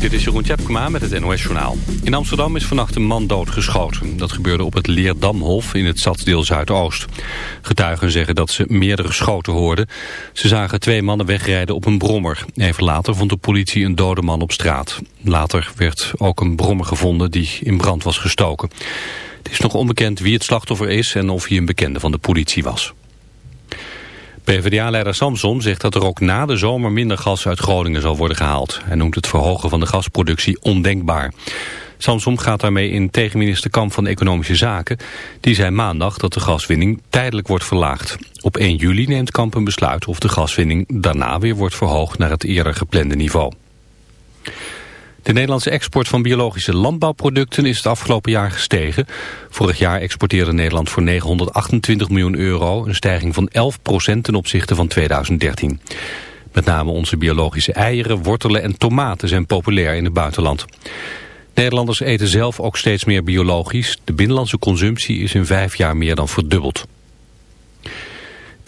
Dit is Jeroen Tjepkema met het NOS Journaal. In Amsterdam is vannacht een man doodgeschoten. Dat gebeurde op het Leerdamhof in het stadsdeel Zuidoost. Getuigen zeggen dat ze meerdere schoten hoorden. Ze zagen twee mannen wegrijden op een brommer. Even later vond de politie een dode man op straat. Later werd ook een brommer gevonden die in brand was gestoken. Het is nog onbekend wie het slachtoffer is en of hij een bekende van de politie was. PvdA-leider Samson zegt dat er ook na de zomer minder gas uit Groningen zal worden gehaald. Hij noemt het verhogen van de gasproductie ondenkbaar. Samsom gaat daarmee in tegen minister Kamp van Economische Zaken. Die zei maandag dat de gaswinning tijdelijk wordt verlaagd. Op 1 juli neemt Kamp een besluit of de gaswinning daarna weer wordt verhoogd naar het eerder geplande niveau. De Nederlandse export van biologische landbouwproducten is het afgelopen jaar gestegen. Vorig jaar exporteerde Nederland voor 928 miljoen euro, een stijging van 11% ten opzichte van 2013. Met name onze biologische eieren, wortelen en tomaten zijn populair in het buitenland. Nederlanders eten zelf ook steeds meer biologisch. De binnenlandse consumptie is in vijf jaar meer dan verdubbeld.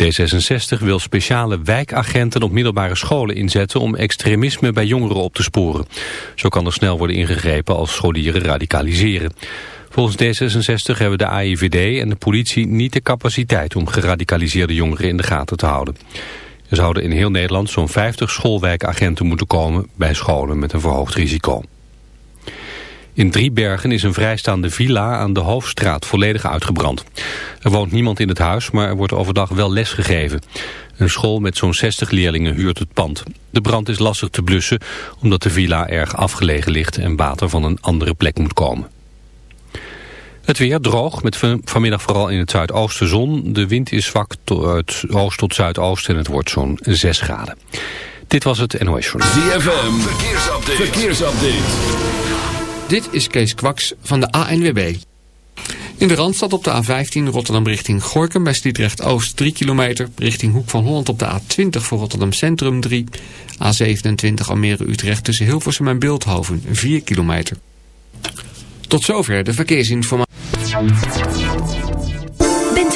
D66 wil speciale wijkagenten op middelbare scholen inzetten om extremisme bij jongeren op te sporen. Zo kan er snel worden ingegrepen als scholieren radicaliseren. Volgens D66 hebben de AIVD en de politie niet de capaciteit om geradicaliseerde jongeren in de gaten te houden. Er zouden in heel Nederland zo'n 50 schoolwijkagenten moeten komen bij scholen met een verhoogd risico. In Driebergen is een vrijstaande villa aan de Hoofdstraat volledig uitgebrand. Er woont niemand in het huis, maar er wordt overdag wel les gegeven. Een school met zo'n 60 leerlingen huurt het pand. De brand is lastig te blussen, omdat de villa erg afgelegen ligt en water van een andere plek moet komen. Het weer droog, met vanmiddag vooral in het zuidoosten zon. De wind is zwak uit oost tot zuidoost en het wordt zo'n 6 graden. Dit was het NOS Journal. ZFM, verkeersupdate. verkeersupdate. Dit is Kees Kwaks van de ANWB. In de Randstad op de A15 Rotterdam richting Gorkum bij Sliedrecht Oost 3 kilometer. Richting Hoek van Holland op de A20 voor Rotterdam Centrum 3. A27 Almere Utrecht tussen Hilversum en Beeldhoven 4 kilometer. Tot zover de verkeersinformatie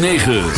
9.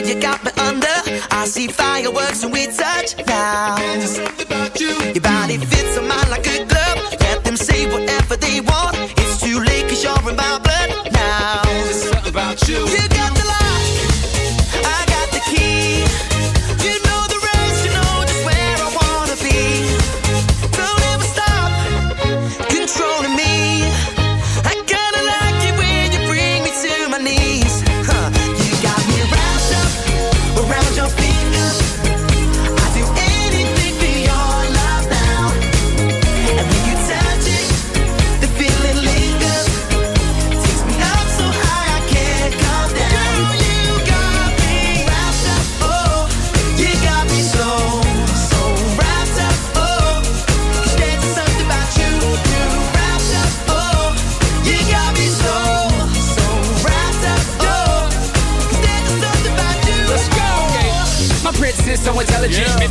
girl, you got me under. I see fireworks and we touch now. There's something about you. Your body fits on mine like a glove.